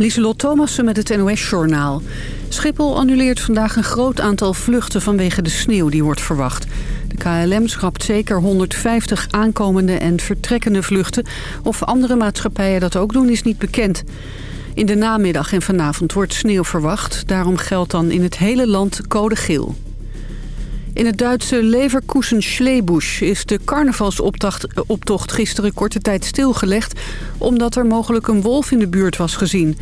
Lieselot Thomassen met het NOS-journaal. Schiphol annuleert vandaag een groot aantal vluchten vanwege de sneeuw die wordt verwacht. De KLM schrapt zeker 150 aankomende en vertrekkende vluchten. Of andere maatschappijen dat ook doen is niet bekend. In de namiddag en vanavond wordt sneeuw verwacht. Daarom geldt dan in het hele land code geel. In het Duitse Leverkusen-Schlebusch is de carnavalsoptocht gisteren korte tijd stilgelegd... omdat er mogelijk een wolf in de buurt was gezien.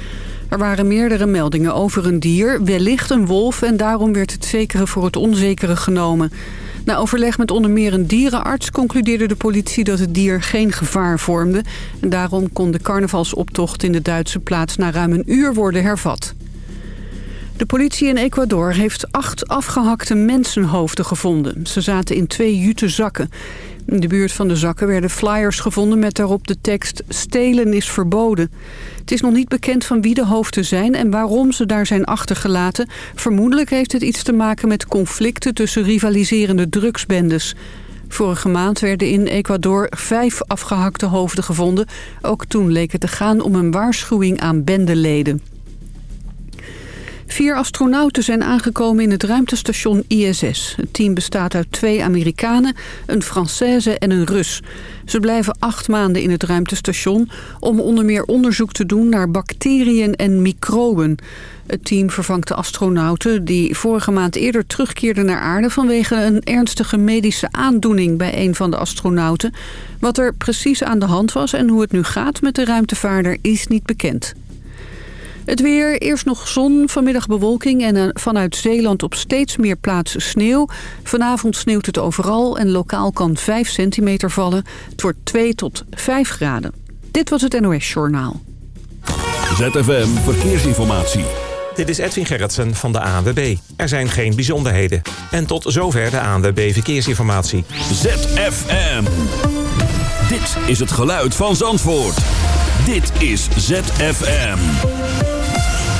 Er waren meerdere meldingen over een dier, wellicht een wolf... en daarom werd het zekere voor het onzekere genomen. Na overleg met onder meer een dierenarts concludeerde de politie dat het dier geen gevaar vormde. En daarom kon de carnavalsoptocht in de Duitse plaats na ruim een uur worden hervat. De politie in Ecuador heeft acht afgehakte mensenhoofden gevonden. Ze zaten in twee jute zakken. In de buurt van de zakken werden flyers gevonden met daarop de tekst... stelen is verboden. Het is nog niet bekend van wie de hoofden zijn en waarom ze daar zijn achtergelaten. Vermoedelijk heeft het iets te maken met conflicten tussen rivaliserende drugsbendes. Vorige maand werden in Ecuador vijf afgehakte hoofden gevonden. Ook toen leek het te gaan om een waarschuwing aan bendeleden. Vier astronauten zijn aangekomen in het ruimtestation ISS. Het team bestaat uit twee Amerikanen, een Française en een Rus. Ze blijven acht maanden in het ruimtestation om onder meer onderzoek te doen naar bacteriën en microben. Het team vervangt de astronauten die vorige maand eerder terugkeerden naar aarde vanwege een ernstige medische aandoening bij een van de astronauten. Wat er precies aan de hand was en hoe het nu gaat met de ruimtevaarder is niet bekend. Het weer, eerst nog zon, vanmiddag bewolking en vanuit Zeeland op steeds meer plaatsen sneeuw. Vanavond sneeuwt het overal en lokaal kan 5 centimeter vallen. Het wordt 2 tot 5 graden. Dit was het NOS Journaal. ZFM Verkeersinformatie. Dit is Edwin Gerritsen van de ANWB. Er zijn geen bijzonderheden. En tot zover de ANWB Verkeersinformatie. ZFM. Dit is het geluid van Zandvoort. Dit is ZFM.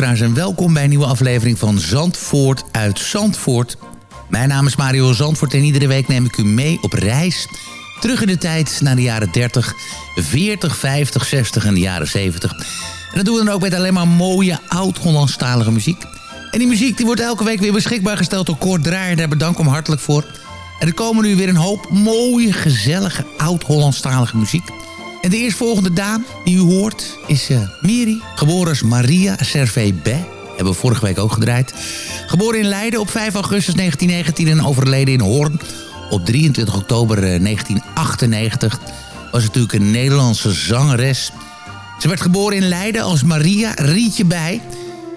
Luisteraars en welkom bij een nieuwe aflevering van Zandvoort uit Zandvoort. Mijn naam is Mario Zandvoort en iedere week neem ik u mee op reis... terug in de tijd naar de jaren 30, 40, 50, 60 en de jaren 70. En dat doen we dan ook met alleen maar mooie oud-Hollandstalige muziek. En die muziek die wordt elke week weer beschikbaar gesteld door Kort Draaier. Daar bedank hem hartelijk voor. En er komen nu weer een hoop mooie, gezellige oud-Hollandstalige muziek... En de eerstvolgende dame die u hoort is uh, Miri, geboren als Maria Servé Be. Hebben we vorige week ook gedraaid. Geboren in Leiden op 5 augustus 1919 en overleden in Hoorn op 23 oktober 1998. Eh, Was natuurlijk een Nederlandse zangeres. Ze werd geboren in Leiden als Maria Rietje Bij.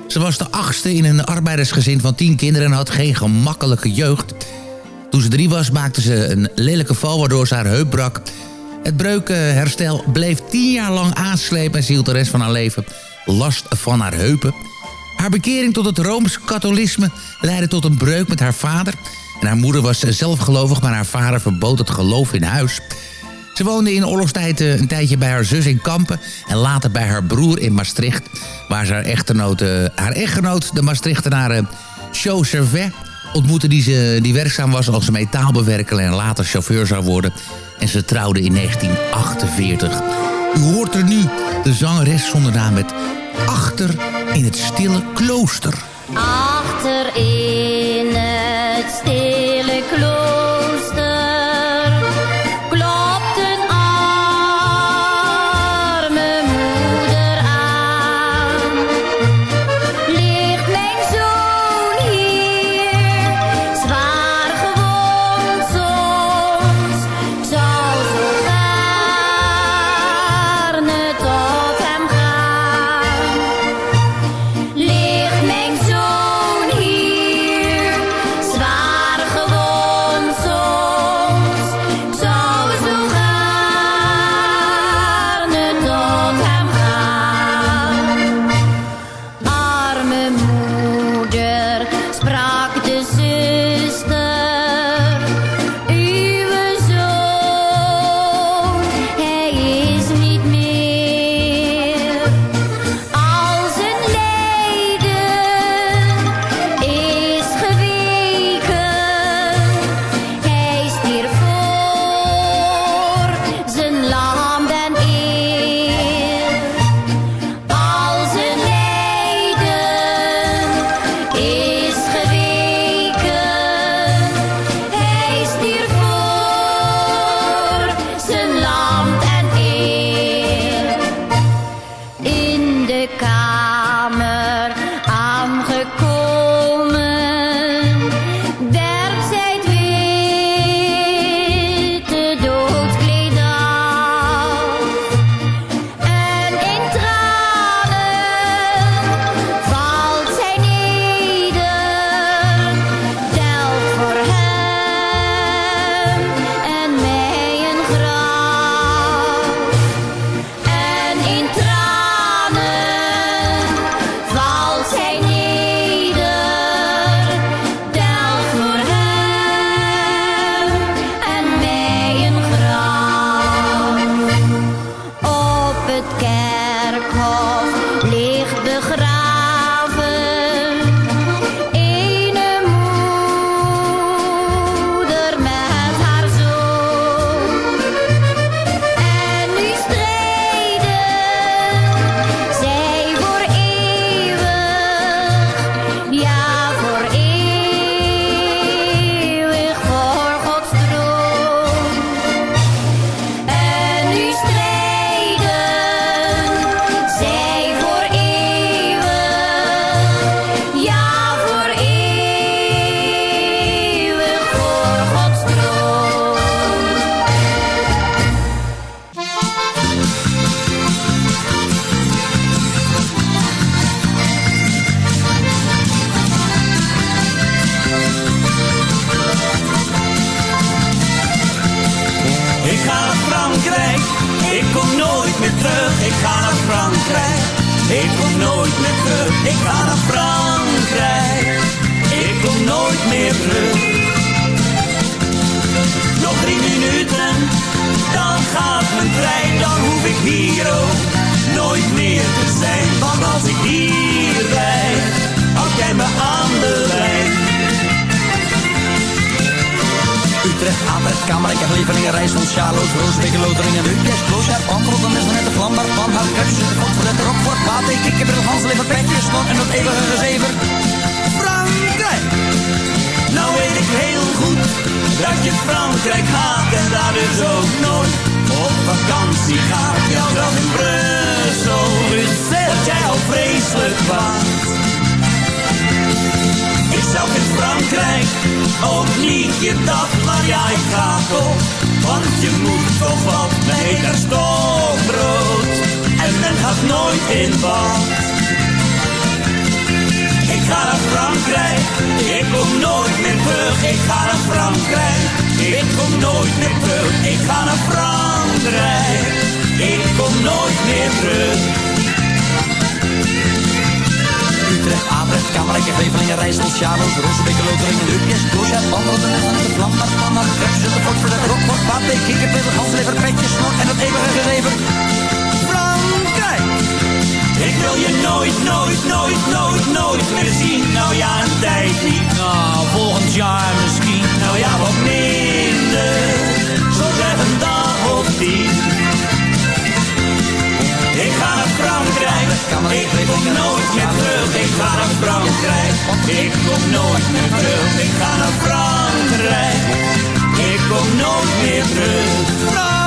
Ze was de achtste in een arbeidersgezin van tien kinderen en had geen gemakkelijke jeugd. Toen ze drie was maakte ze een lelijke val waardoor ze haar heup brak... Het breukenherstel bleef tien jaar lang aanslepen... en ze hield de rest van haar leven last van haar heupen. Haar bekering tot het Rooms-Katholisme leidde tot een breuk met haar vader. En haar moeder was zelf gelovig, maar haar vader verbood het geloof in huis. Ze woonde in oorlogstijd eh, een tijdje bij haar zus in Kampen... en later bij haar broer in Maastricht... waar ze haar echtgenoot, eh, haar echtgenoot de Maastrichtenaar Cho Servet ontmoette... Die, ze, die werkzaam was als metaalbewerker en later chauffeur zou worden... En ze trouwden in 1948. U hoort er nu de zangeres zonder naam met Achter in het stille klooster. Achter in het stille sjaals, roosbeke lotering, drukjes, doosje, pannoten en de vlam. Maar van naar kruis, de fort voor de grot, voor paté, kikkerpil, ganslever, pretje, snor en het eeuwige leven. Frankrijk! Ik wil je nooit, nooit, nooit, nooit, nooit meer zien. Nou ja, een tijd niet. Nou, volgend jaar misschien. Nou ja, wat minder. Zo zeg een dag of tien. Ik ga naar Frankrijk. Ik kom nooit meer terug. Ik ga naar Frankrijk. Ik kom nooit meer terug. Ik ga naar Frankrijk. Ik kom nooit meer terug.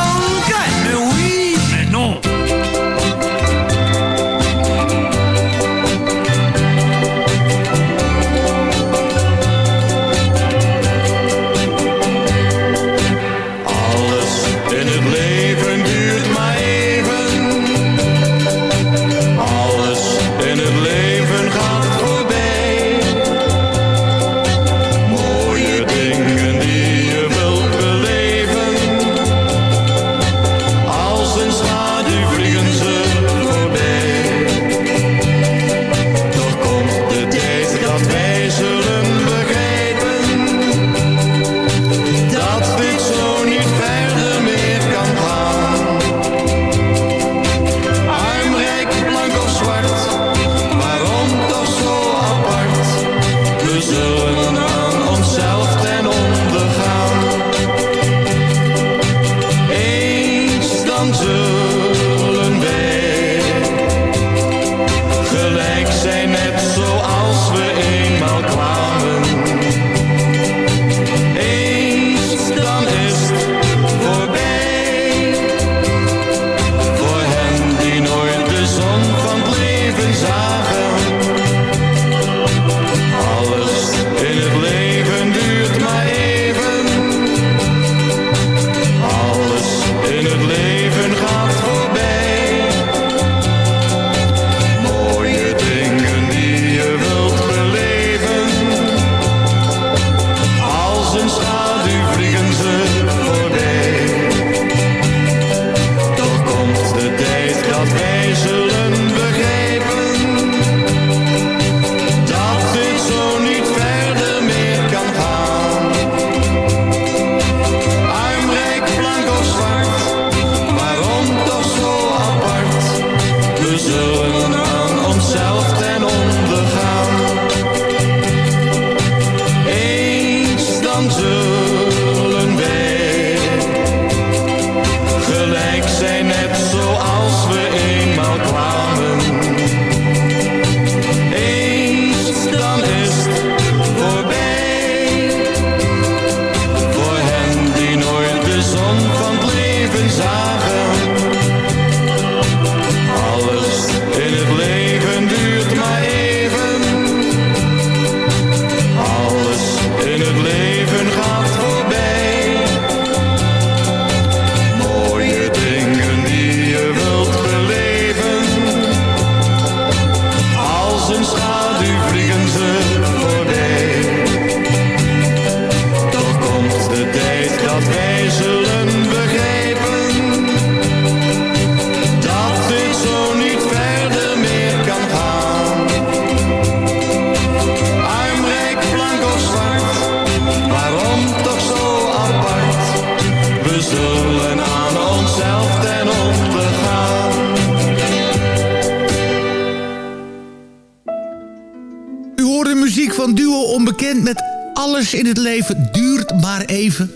In het leven duurt maar even.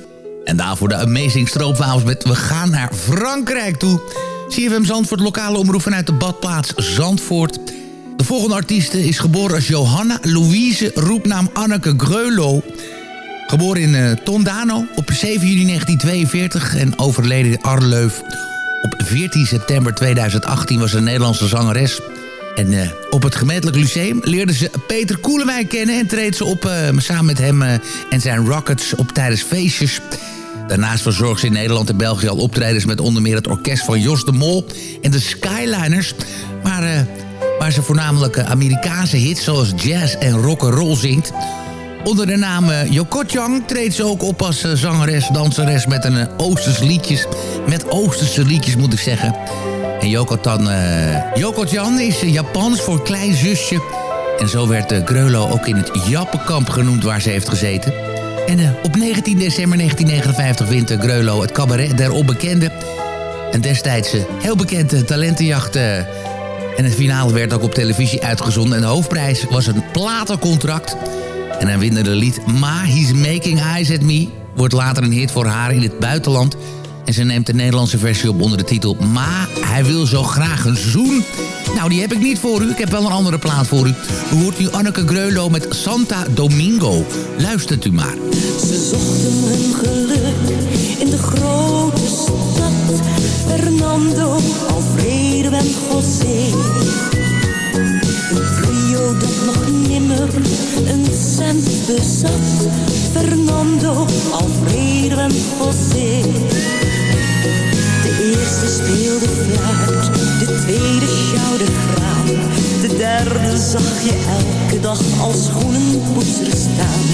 En daarvoor de Amazing Stroopwafels met We gaan naar Frankrijk toe. CFM Zandvoort, lokale omroep vanuit de badplaats Zandvoort. De volgende artieste is geboren als Johanna Louise, roepnaam Anneke Greulow. Geboren in uh, Tondano op 7 juni 1942 en overleden in Arleuf. Op 14 september 2018 was een Nederlandse zangeres. En uh, op het gemeentelijk lyceum leerde ze Peter Koelewijn kennen... en treedt ze op uh, samen met hem en zijn Rockets op tijdens feestjes... Daarnaast verzorgt ze in Nederland en België al optredens... met onder meer het orkest van Jos de Mol en de Skyliners. Maar, waar ze voornamelijk Amerikaanse hits zoals jazz en rock'n'roll zingt. Onder de naam Yokotjang treedt ze ook op als zangeres, danseres... met een Oosters liedjes, met Oosterse liedjes moet ik zeggen. En Yokotan, Yokotjan is Japans voor klein zusje... En zo werd uh, Greulo ook in het Jappenkamp genoemd waar ze heeft gezeten. En uh, op 19 december 1959 wint uh, Greulo het cabaret der onbekende. En destijds uh, heel bekende talentenjacht. en het finale werd ook op televisie uitgezonden. En de hoofdprijs was een platencontract. En hij winde de lied Ma, He's Making Eyes at Me. Wordt later een hit voor haar in het buitenland. En ze neemt de Nederlandse versie op onder de titel Ma, hij wil zo graag een zoen. Nou, die heb ik niet voor u. Ik heb wel een andere plaat voor u. U hoort nu Anneke Greulow met Santa Domingo. Luistert u maar. Ze zochten hun geluk in de grote stad. Fernando, Alfredo en José. Een trio dat nog nimmer een cent bezat. Fernando, Alfredo en José. Eerste speelde fluit, de tweede sjouwde graan. De derde zag je elke dag als schoenenpoetser staan.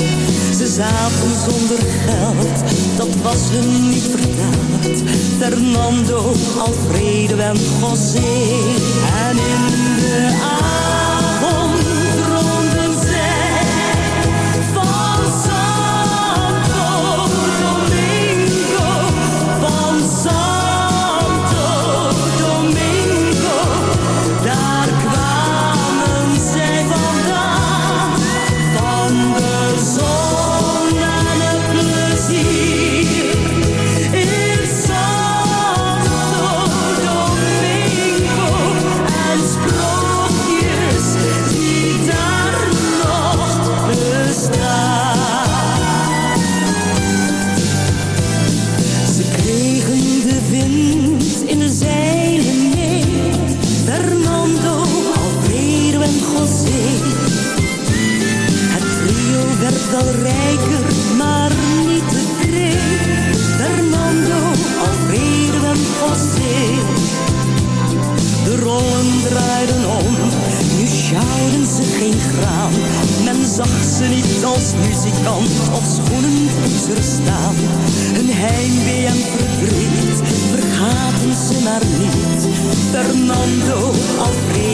Ze zaten zonder geld, dat was hun niet verteld. Fernando, Alfredo en José. En in de avond als muzikant of schoenenpoetser staan. Hun heimwee en verdriet vergaten ze maar niet. Fernando, Alfredo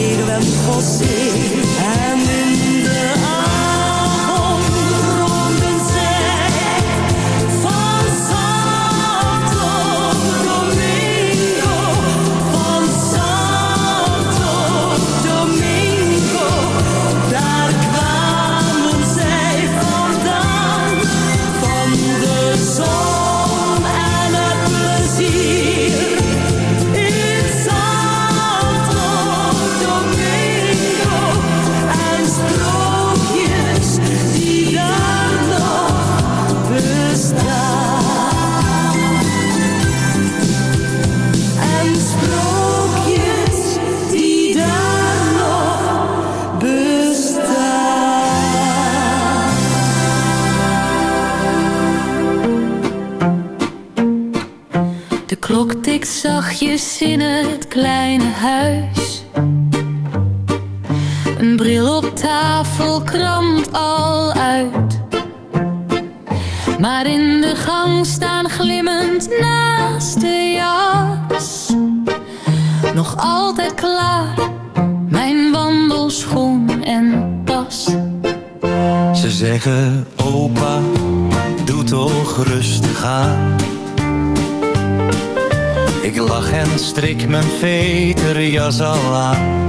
mijn veterjas al aan.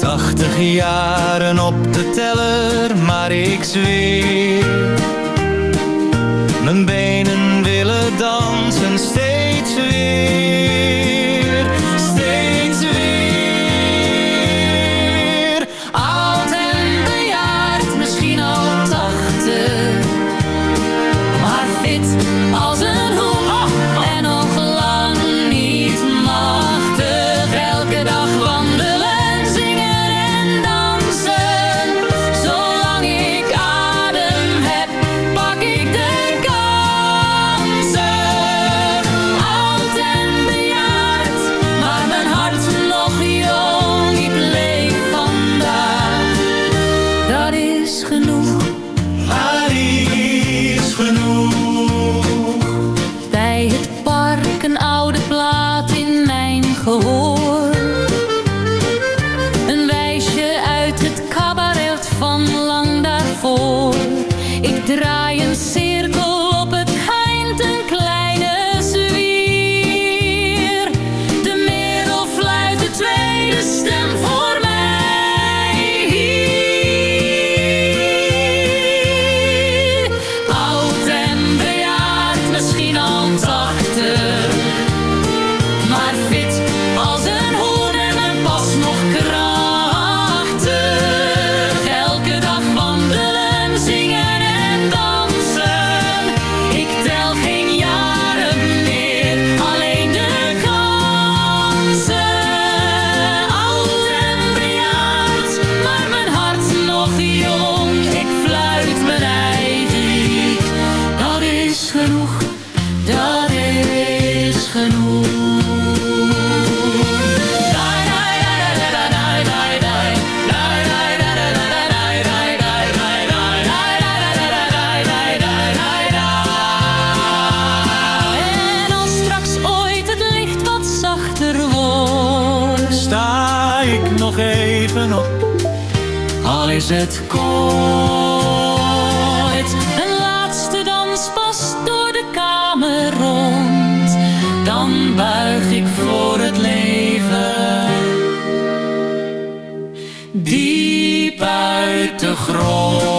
Tachtig jaren op de teller, maar ik zweer. Mijn benen willen dansen steeds ik nog even op. Al is het kort. Een laatste danspas door de kamer rond. Dan buig ik voor het leven. Diep uit de grond.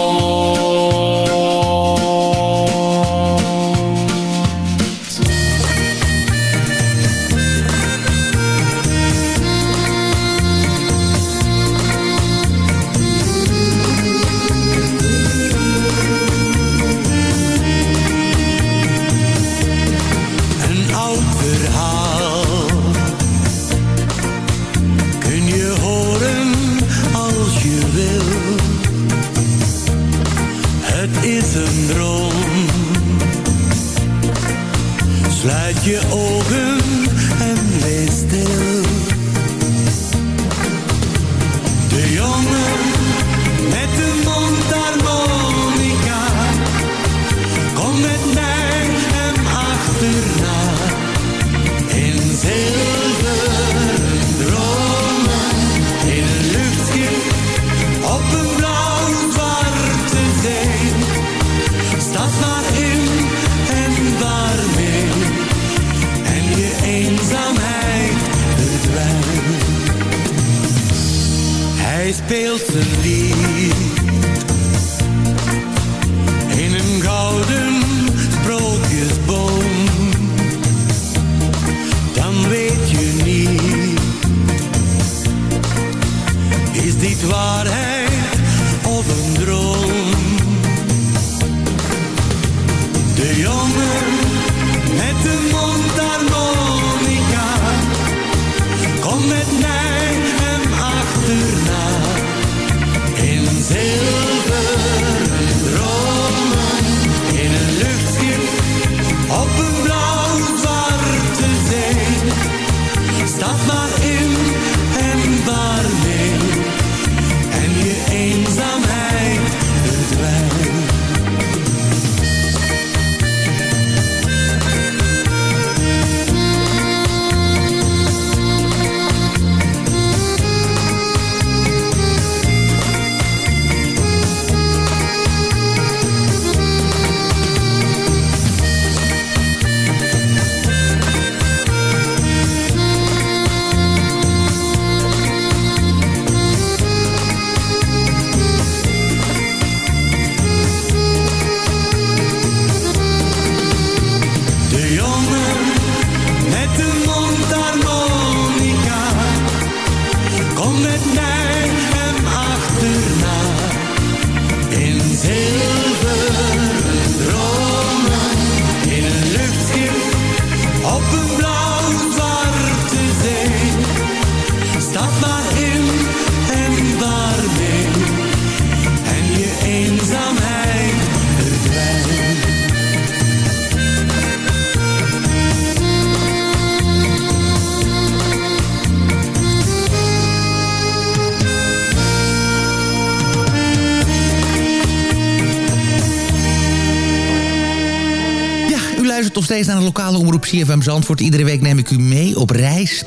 Omroep CFM Zandvoort. Iedere week neem ik u mee op reis.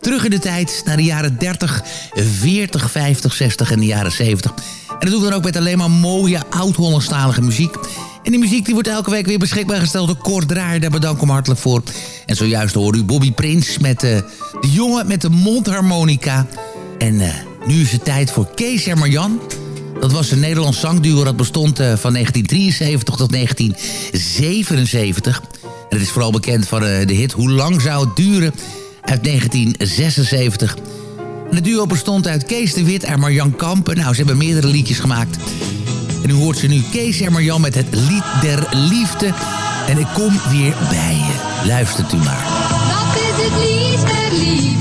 Terug in de tijd naar de jaren 30, 40, 50, 60 en de jaren 70. En dat doen we dan ook met alleen maar mooie oud-Hollandstalige muziek. En die muziek die wordt elke week weer beschikbaar gesteld door Kort Draaier. Daar bedank ik hem hartelijk voor. En zojuist hoorde u Bobby Prins met uh, de jongen met de mondharmonica. En uh, nu is het tijd voor Kees en Marjan. Dat was een Nederlands zangduo dat bestond uh, van 1973 tot 1977. En het is vooral bekend van de hit Hoe lang zou het duren uit 1976. En het duo bestond uit Kees de Wit en Marjan Kampen. Nou, ze hebben meerdere liedjes gemaakt. En u hoort ze nu Kees en Marjan met het lied der liefde. En ik kom weer bij je. Luistert u maar. Dat is het lied der liefde.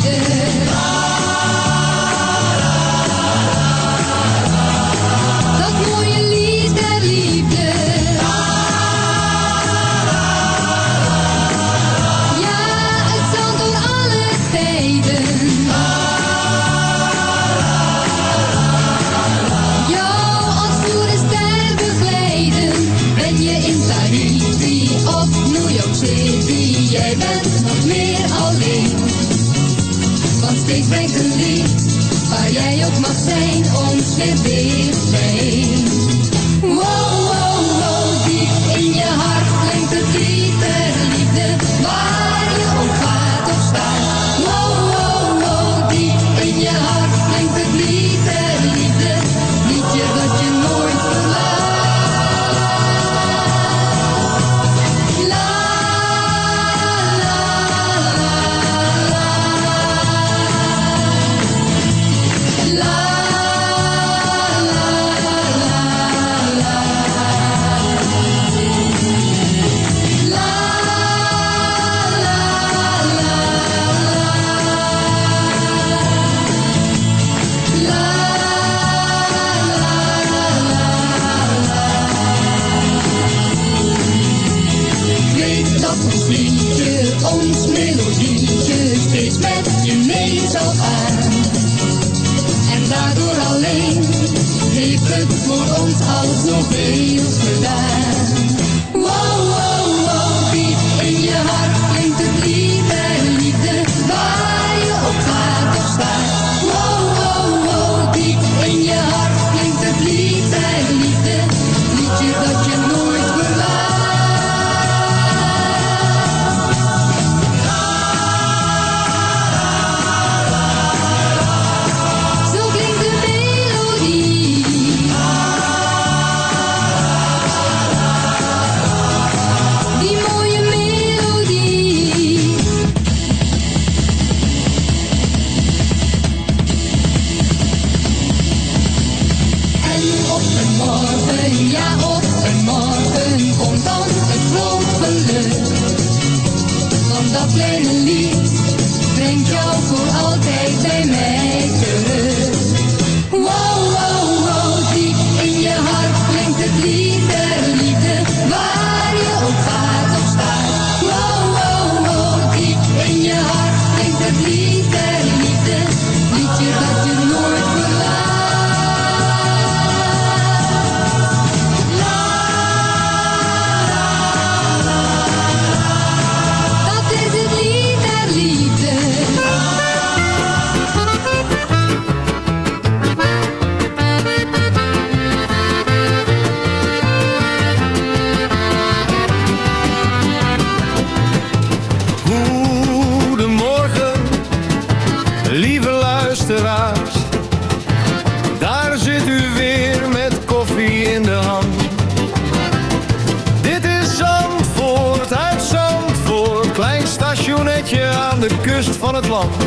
Land.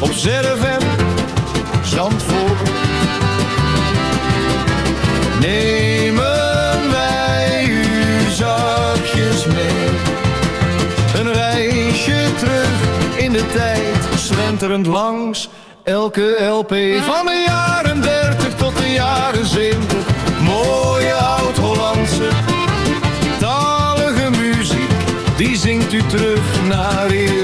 Op ZFM Zandvoort. Nemen wij u zachtjes mee. Een reisje terug in de tijd, slenterend langs elke LP. Van de jaren 30 tot de jaren 70, mooie oud-Hollandse talige muziek. Die zingt u terug naar eerste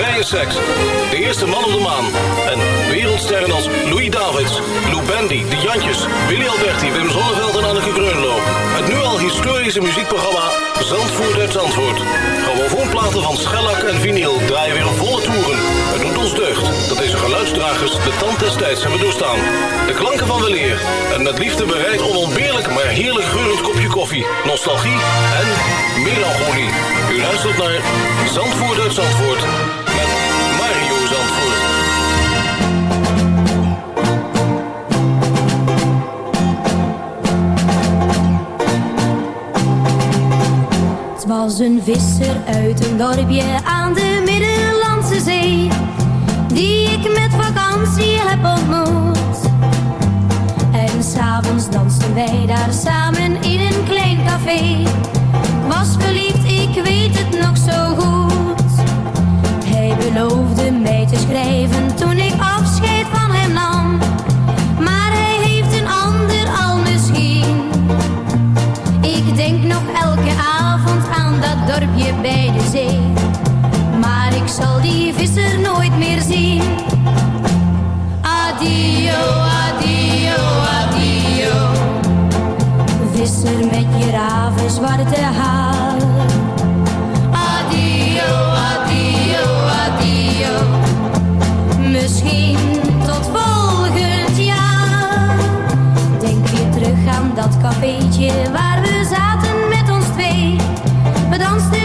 de eerste man op de maan... en wereldsterren als Louis Davids, Lou Bendy, De Jantjes, Willy Alberti, Wim Zonneveld en Anneke Greunlo. Het nu al historische muziekprogramma Zandvoort uit Zandvoort. Grammofoonplaten van schellak en vinyl draaien weer volle toeren. Het doet ons deugd dat deze geluidsdragers de tand des tijds hebben doorstaan. De klanken van weleer en met liefde bereid onontbeerlijk maar heerlijk geurend kopje koffie, nostalgie en melancholie. U luistert naar Zandvoort uit Zandvoort was een visser uit een dorpje aan de Middellandse Zee Die ik met vakantie heb ontmoet. En s'avonds dansten wij daar samen in een klein café. Was verliefd, ik weet het nog zo goed. Hij beloofde mij te schrijven toen ik afscheid dat dorpje bij de zee. Maar ik zal die visser nooit meer zien. Adio, adio, adio. Visser met je raven zwarte haar. Adio, adio, adio. Misschien tot volgend jaar. Denk je terug aan dat cafeetje waar We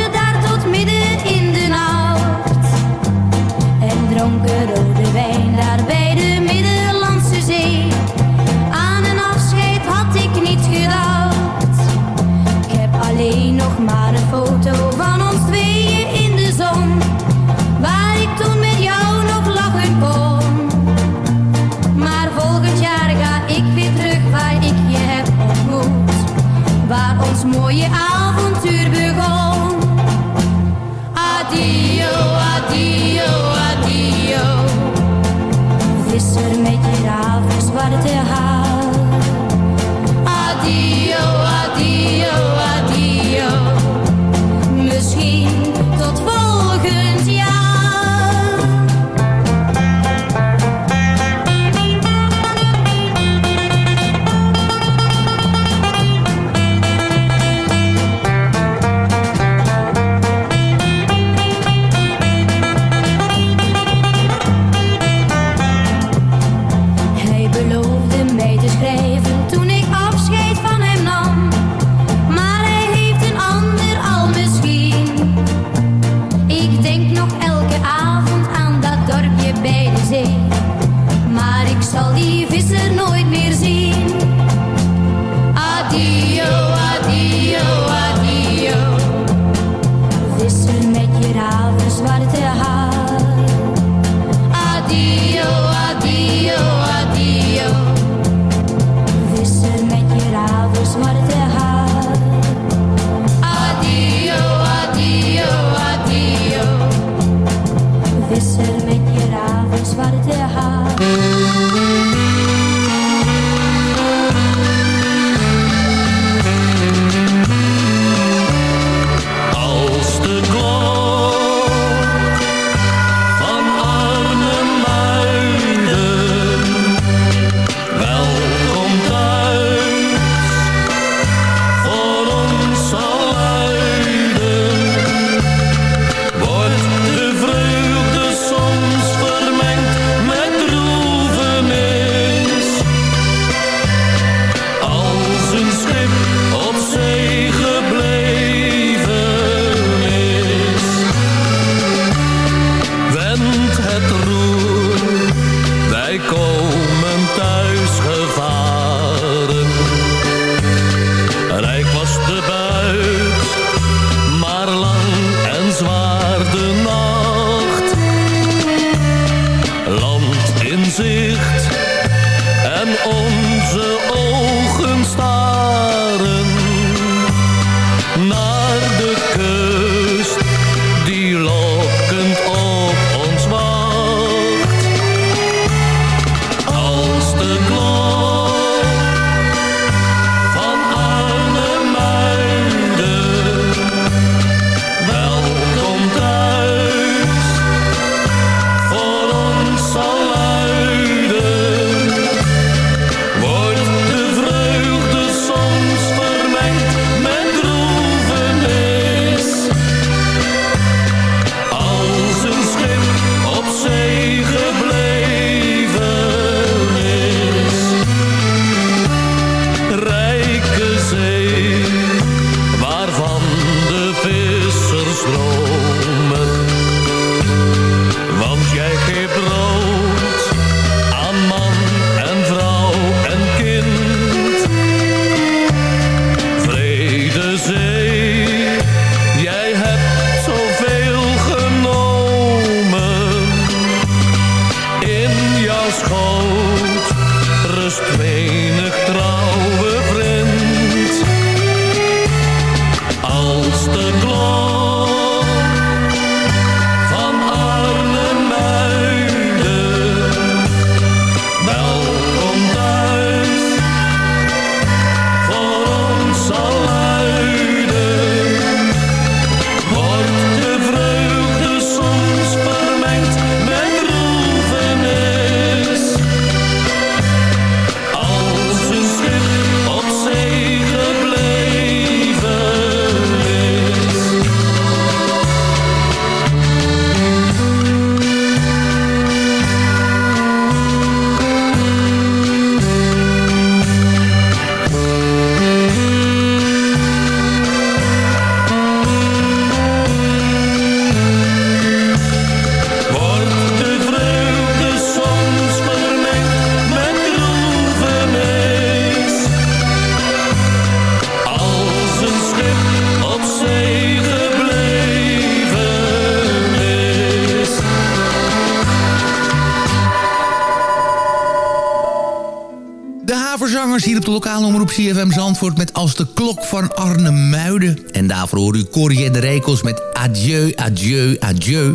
Zandvoort... met Als de Klok van Arne Muiden. En daarvoor hoor u Corrie en de Rekels met Adieu, Adieu, Adieu.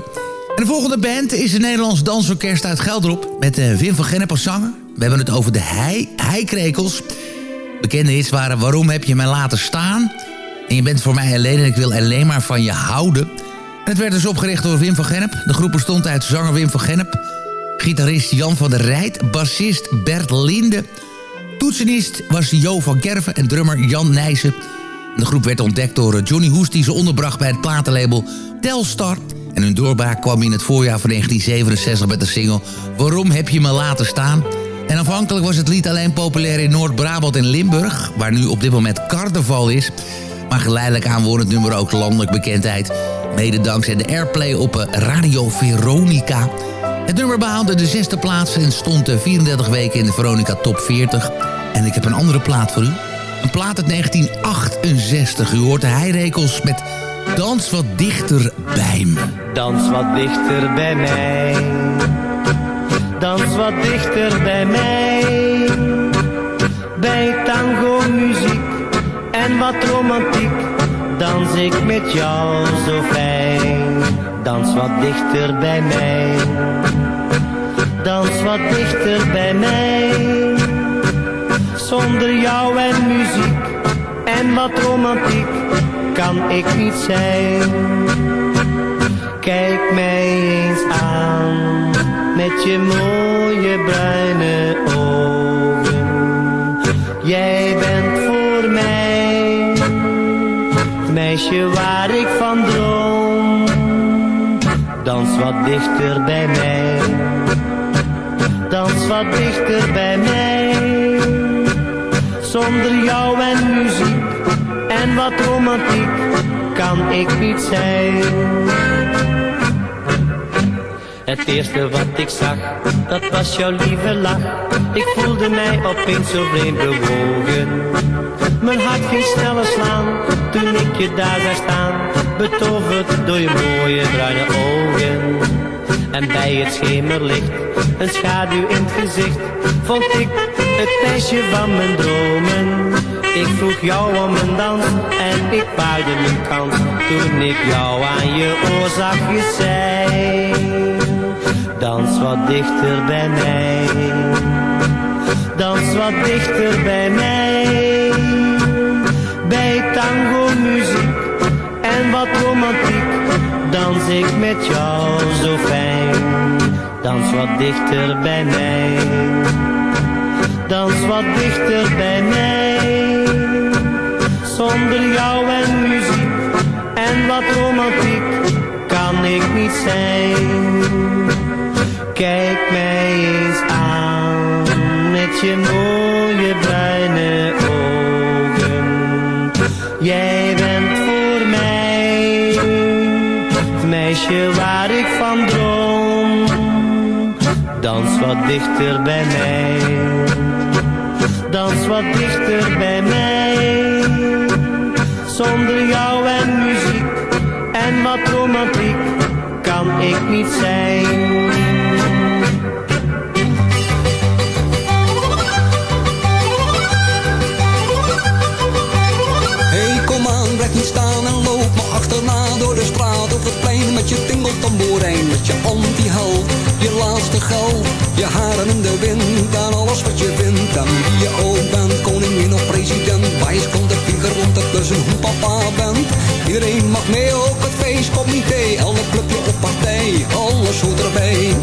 En de volgende band is een Nederlands dansorkest uit Gelderop... met uh, Wim van Gennep als zanger. We hebben het over de hei, Heikrekels. Bekende hits waren Waarom heb je mij laten staan... En je bent voor mij alleen en ik wil alleen maar van je houden. het werd dus opgericht door Wim van Gennep. De groep bestond uit zanger Wim van Gennep... gitarist Jan van der Rijt, bassist Bert Linde... toetsenist was Jo van Gerven en drummer Jan Nijssen. De groep werd ontdekt door Johnny Hoest... die ze onderbracht bij het platenlabel Telstar... En hun doorbraak kwam in het voorjaar van 1967 met de single Waarom heb je me laten staan? En afhankelijk was het lied alleen populair in Noord-Brabant en Limburg... waar nu op dit moment carnaval is... Maar geleidelijk aan won het nummer ook landelijk bekendheid. Mede dankzij de airplay op eh, Radio Veronica. Het nummer behaalde de zesde plaats en stond 34 eh, weken in de Veronica Top 40. En ik heb een andere plaat voor u. Een plaat uit 1968. U hoort de heirekels met Dans wat dichter bij me. Dans wat dichter bij mij. Dans wat dichter bij mij. Bij tango muziek en wat romantiek dans ik met jou zo fijn. Dans wat dichter bij mij, dans wat dichter bij mij. Zonder jou en muziek en wat romantiek kan ik niet zijn. Kijk mij eens aan met je mooie bruine ogen. Jij bent voor mij meisje waar ik van droom. Dans wat dichter bij mij, wat dichter bij mij. Zonder jou en muziek en wat romantiek kan ik niet zijn. Het eerste wat ik zag, dat was jouw lieve lach. Ik voelde mij opeens zo vreemd bewogen. Mijn hart ging sneller slaan toen ik je daar zag staan, betoverd door je mooie bruine ogen. En bij het schemerlicht, een schaduw in het gezicht, vond ik het meisje van mijn dromen. Ik vroeg jou om een dans en ik paarde mijn kans toen ik jou aan je oor zag je zei. Dans wat dichter bij mij, dans wat dichter bij mij bij tango muziek en wat romantiek dans ik met jou zo fijn. Dans wat dichter bij mij, dans wat dichter bij mij. Zonder jou en muziek en wat romantiek kan ik niet zijn. Kijk mij eens aan met je mooie bruine Jij bent voor mij meisje dichter bij mij. Dans wat dichter bij mij. Zonder jou en muziek en wat romantiek kan ik niet zijn. Met je tingeltamboerijn, met je anti-held, je laatste geld, je haren in de wind en alles wat je vindt. En wie je ook bent, koningin of president, wijs komt de vinger rond het kussen hoe papa bent. Iedereen mag mee, ook het feestcomité, elk clubje op partij, alles hoort erbij.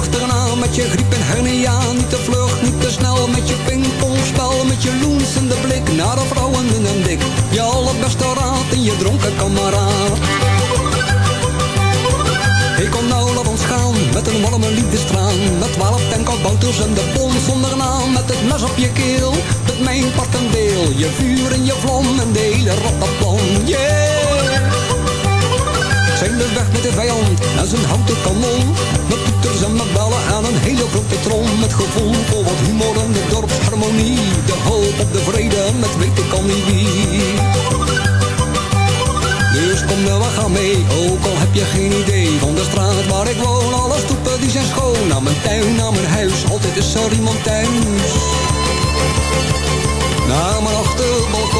Achterna met je griep en hernia, niet te vlug, niet te snel met je pingpongspel, met je loensende blik naar de vrouwen in een dik. Je allerbeste raad en je dronken kameraad. Ik kom nou, laat ons gaan, met een warme liefdestraan. Met twaalf tankkabouters en de bon zonder naam. Met het mes op je keel, met mijn part en deel. Je vuur en je vlam en de hele yeah! Zijn we weg met de vijand en zijn houten kanon. Met toeters en met bellen en een hele grote trom. Met gevoel voor wat humor en de dorpsharmonie. De hoop op de vrede met weten kan niet wie. Dus kom nou, we gaan mee, ook al heb je geen idee Van de straat waar ik woon, alle stoepen die zijn schoon aan mijn tuin, aan mijn huis. Altijd is er iemand thuis. Naar mijn achterbalkon,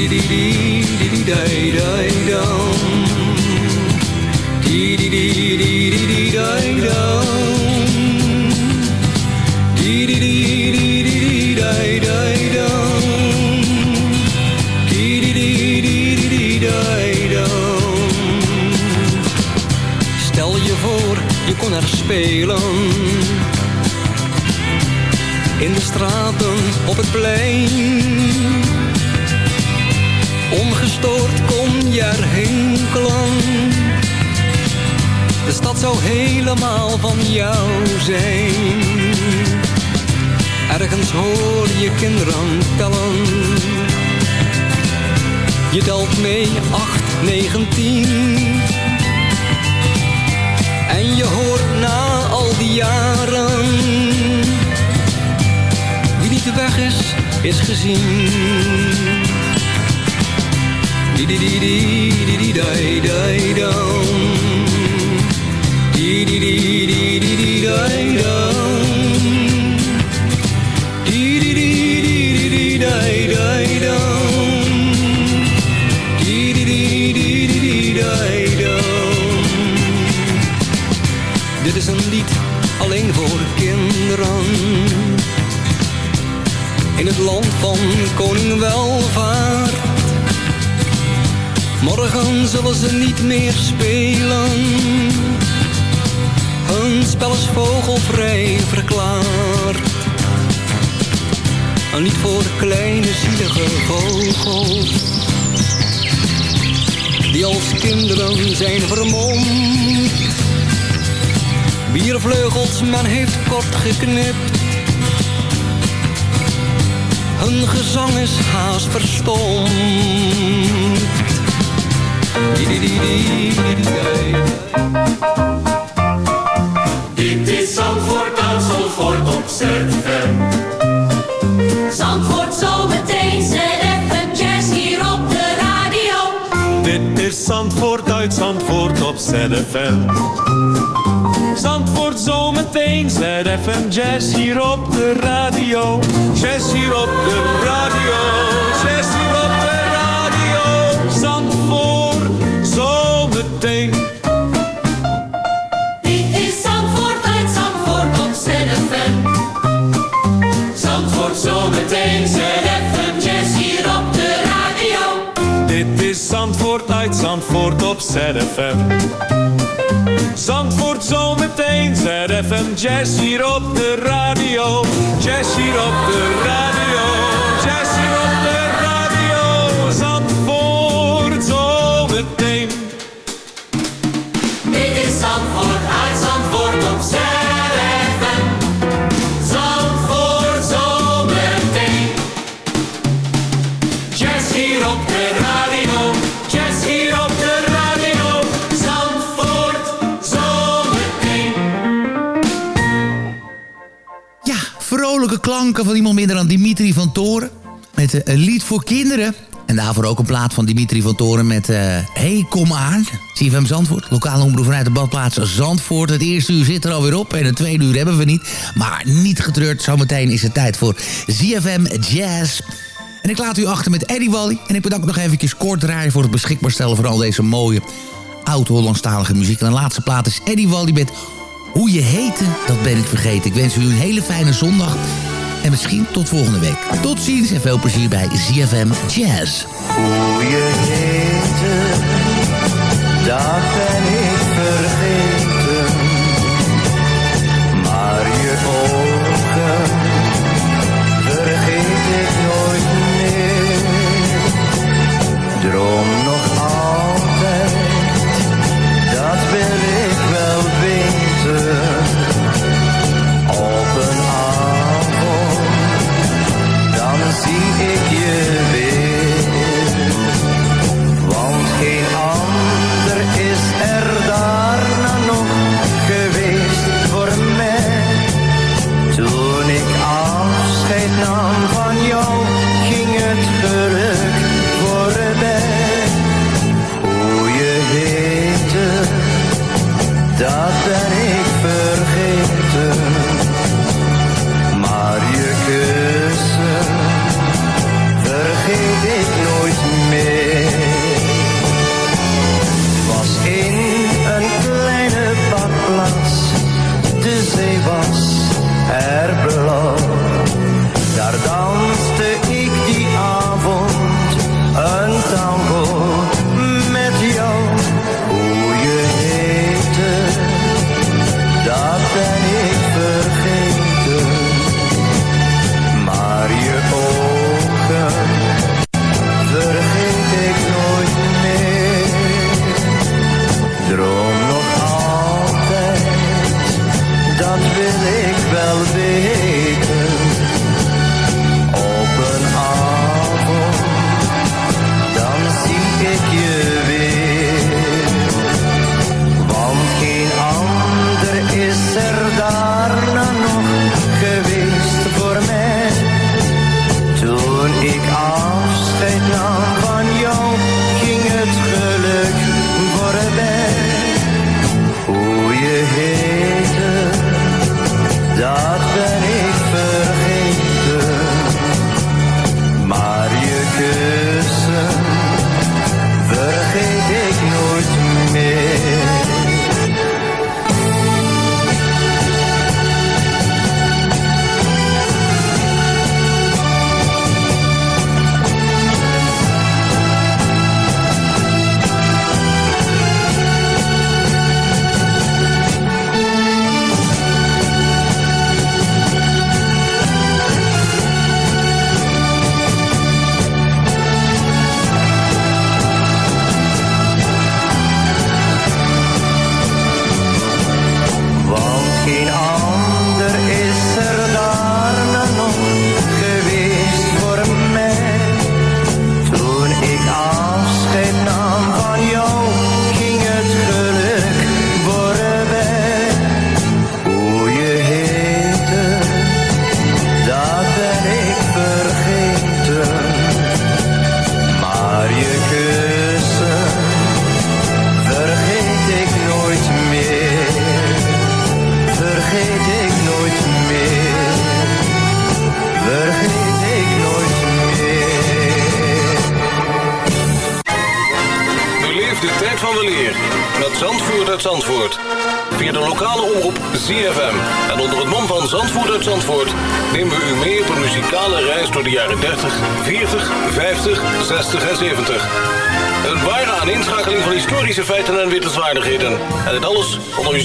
Di di di. Stel je voor, je kon er spelen. In de straten, op het plein. Ongestoord kon je er hinkelen. De stad zou helemaal van jou zijn. Ergens hoor je kinderen tellen. Je telt mee 8, 19. En je hoort na al die jaren. Wie niet weg is, is gezien. Di di di di di di dai dai dam. Di di di di di di dai Morgen zullen ze niet meer spelen. Hun spel is vogelvrij verklaard. Een lied voor kleine zielige vogels. Die als kinderen zijn vermomd. Wier vleugels men heeft kort geknipt. Hun gezang is haast verstomd. Dit is Zandvoort aan Zandvoort op ZFM. Zandvoort zometeen, ZFM Jazz hier op de radio. Dit is Zandvoort uit Zandvoort op ZFM. Zandvoort zometeen, ZFM Jazz hier op de radio. Jazz hier op de radio. Jazz hier op de radio. Zandvoort op ZFM. Zandvoort zometeen, ZFM Jazz hier op de radio. Jazz hier op de radio. Jazz hier op de radio. Klanken van iemand minder dan Dimitri van Toren. Met eh, een lied voor kinderen. En daarvoor ook een plaat van Dimitri van Toren met uh, Hey, kom aan. CFM Zandvoort, lokale omroep vanuit de badplaats Zandvoort. Het eerste uur zit er alweer op en het tweede uur hebben we niet. Maar niet getreurd, zometeen is het tijd voor ZFM Jazz. En ik laat u achter met Eddie Wally. En ik bedank nog even kort draaien voor het beschikbaar stellen... van al deze mooie oud-Hollandstalige muziek. En de laatste plaat is Eddie Wally met Hoe je heette, dat ben ik vergeten. Ik wens u een hele fijne zondag. En misschien tot volgende week. Tot ziens en veel plezier bij ZFM Jazz.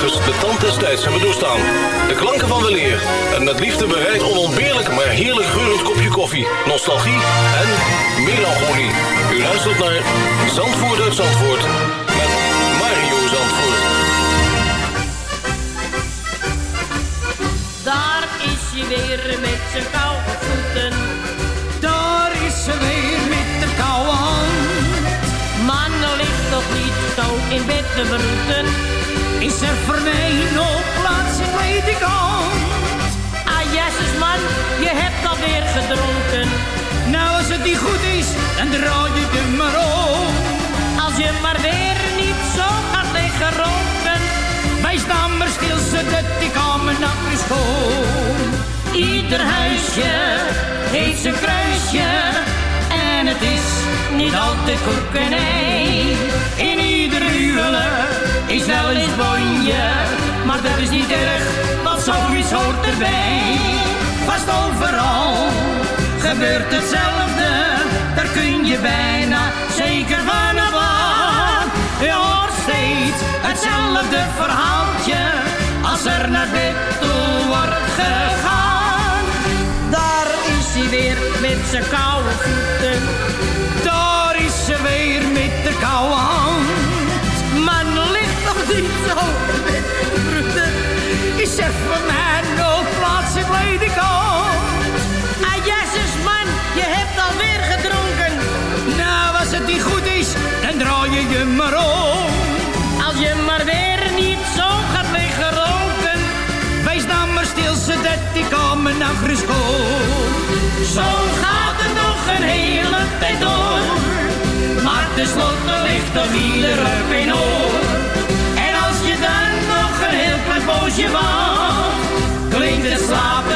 de tand des tijds hebben doorstaan. De klanken van weleer en met liefde bereid onontbeerlijk maar heerlijk geurend kopje koffie, nostalgie en melancholie. U luistert naar Zandvoort uit Zandvoort met Mario Zandvoort. Daar is je weer met zijn koude voeten. Daar is ze weer met de koude hand. Man ligt toch niet in bed te. Is er voor mij nog plaats in ledikant? Ah, jezus man, je hebt alweer gedronken. Nou, als het niet goed is, dan draai je het maar om. Als je maar weer niet zo gaat liggen ronken. Wij staan maar stil, zodat die kamer naar is schoon. Ieder huisje heeft zijn kruisje. En het is niet altijd koekenij. In ieder huwelijk is wel eens bonje. Maar dat is niet erg, want zoiets hoort erbij. Vast overal gebeurt hetzelfde. Daar kun je bijna zeker van af aan. Je hoort steeds hetzelfde verhaaltje. Als er naar bed toe wordt gegaan. Weer met zijn koude voeten. Daar is ze weer met de koude hand. Man ligt nog niet zo met de. Is er voor mij nog plaats in ledikant? Ah, jezus man, je hebt alweer gedronken. Nou, als het niet goed is, dan draai je je maar om. Als je maar weer niet zo gaat liggen stil, zodat kamer nog is schoon. Zo gaat het nog een hele tijd door. Maar tenslotte ligt toch ieder op een oor. En als je dan nog een heel klein poosje wacht, klinkt het slaperig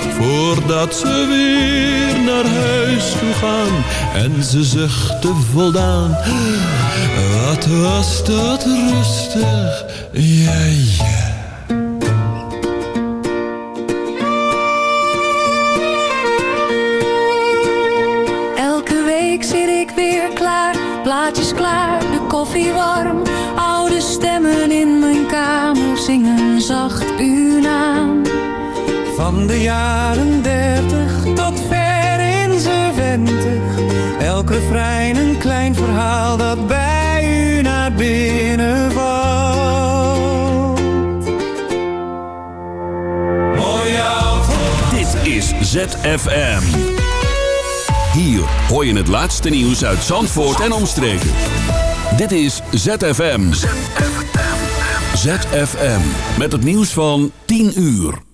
voordat ze weer naar huis toe gaan. En ze zuchten voldaan, wat was dat rustig, ja. Van de jaren dertig tot ver in zeventig. Elk refrein een klein verhaal dat bij u naar binnen valt. Mooi Dit is ZFM. Hier hoor je het laatste nieuws uit Zandvoort en omstreken. Dit is ZFM. ZFM. Met het nieuws van 10 uur.